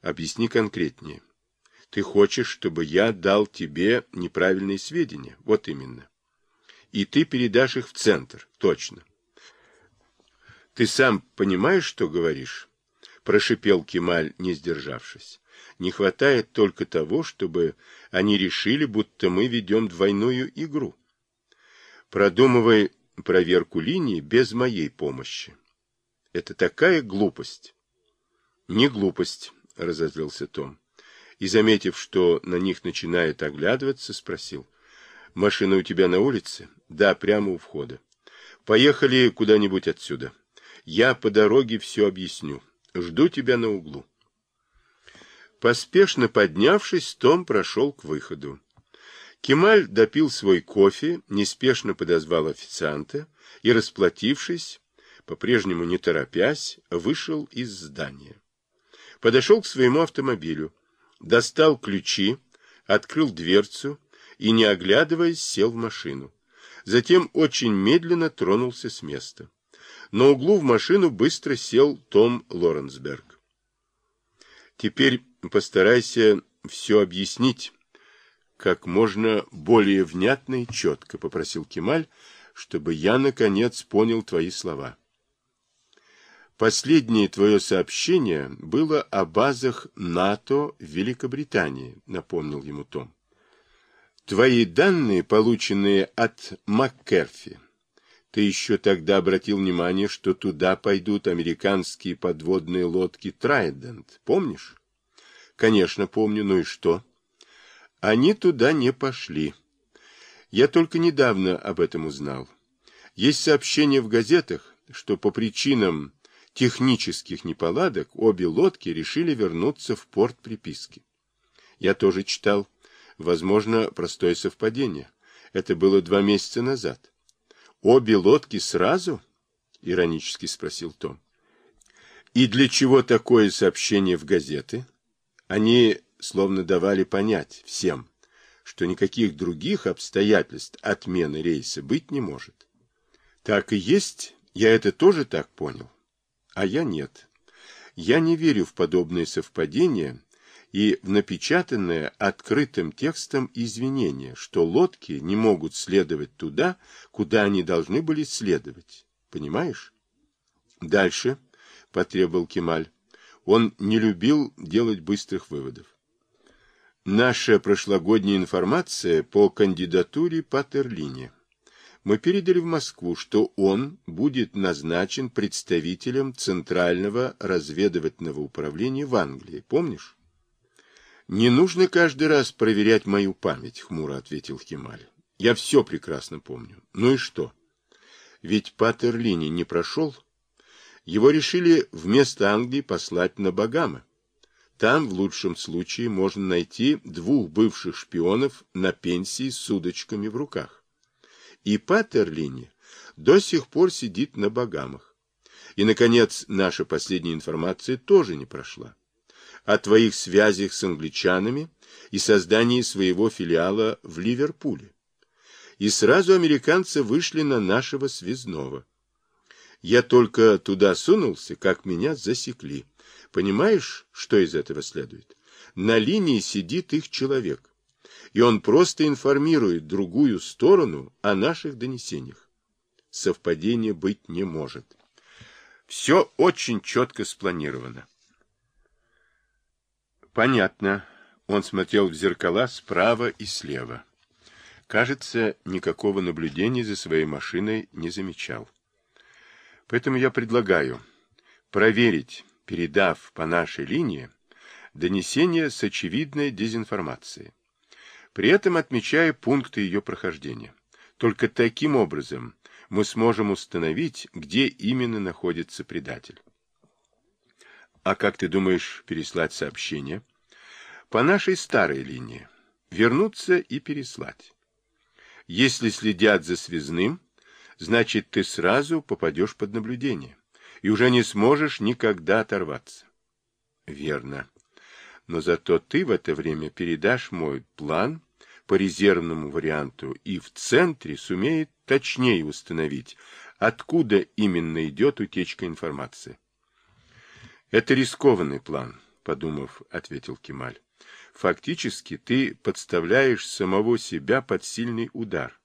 Объясни конкретнее. Ты хочешь, чтобы я дал тебе неправильные сведения? Вот именно. И ты передашь их в центр. Точно. Ты сам понимаешь, что говоришь? Прошипел Кемаль, не сдержавшись. Не хватает только того, чтобы они решили, будто мы ведем двойную игру. Продумывай проверку линии без моей помощи. Это такая глупость. Не глупость, разозлился Том. И, заметив, что на них начинает оглядываться, спросил. Машина у тебя на улице? Да, прямо у входа. Поехали куда-нибудь отсюда. Я по дороге все объясню. Жду тебя на углу. Поспешно поднявшись, Том прошел к выходу. Кемаль допил свой кофе, неспешно подозвал официанта и, расплатившись, по-прежнему не торопясь, вышел из здания. Подошел к своему автомобилю, достал ключи, открыл дверцу и, не оглядываясь, сел в машину. Затем очень медленно тронулся с места. На углу в машину быстро сел Том Лоренсберг. «Теперь постарайся все объяснить как можно более внятно и четко», — попросил Кемаль, «чтобы я, наконец, понял твои слова». Последнее твое сообщение было о базах НАТО в Великобритании, напомнил ему Том. Твои данные, полученные от МакКерфи, ты еще тогда обратил внимание, что туда пойдут американские подводные лодки «Трайдент». Помнишь? Конечно, помню. Ну и что? Они туда не пошли. Я только недавно об этом узнал. Есть сообщение в газетах, что по причинам технических неполадок обе лодки решили вернуться в порт приписки. Я тоже читал. Возможно, простое совпадение. Это было два месяца назад. Обе лодки сразу? Иронически спросил Том. И для чего такое сообщение в газеты? Они словно давали понять всем, что никаких других обстоятельств отмены рейса быть не может. Так и есть, я это тоже так понял. А я нет. Я не верю в подобные совпадения и в напечатанное открытым текстом извинение, что лодки не могут следовать туда, куда они должны были следовать. Понимаешь? Дальше, — потребовал Кемаль. Он не любил делать быстрых выводов. Наша прошлогодняя информация по кандидатуре Патерлине мы передали в Москву, что он будет назначен представителем Центрального разведывательного управления в Англии. Помнишь? Не нужно каждый раз проверять мою память, хмуро ответил Хималь. Я все прекрасно помню. Ну и что? Ведь Патерлини не прошел. Его решили вместо Англии послать на Багамы. Там, в лучшем случае, можно найти двух бывших шпионов на пенсии с удочками в руках. И Патерлини до сих пор сидит на Багамах. И, наконец, наша последняя информация тоже не прошла. О твоих связях с англичанами и создании своего филиала в Ливерпуле. И сразу американцы вышли на нашего связного. Я только туда сунулся, как меня засекли. Понимаешь, что из этого следует? На линии сидит их человек и он просто информирует другую сторону о наших донесениях. Совпадения быть не может. Все очень четко спланировано. Понятно. Он смотрел в зеркала справа и слева. Кажется, никакого наблюдения за своей машиной не замечал. Поэтому я предлагаю проверить, передав по нашей линии, донесение с очевидной дезинформацией. При этом отмечая пункты ее прохождения. Только таким образом мы сможем установить, где именно находится предатель. А как ты думаешь переслать сообщение? По нашей старой линии. Вернуться и переслать. Если следят за связным, значит ты сразу попадешь под наблюдение и уже не сможешь никогда оторваться. Верно но зато ты в это время передашь мой план по резервному варианту и в центре сумеет точнее установить, откуда именно идет утечка информации. Это рискованный план, подумав, ответил Кемаль. Фактически ты подставляешь самого себя под сильный удар.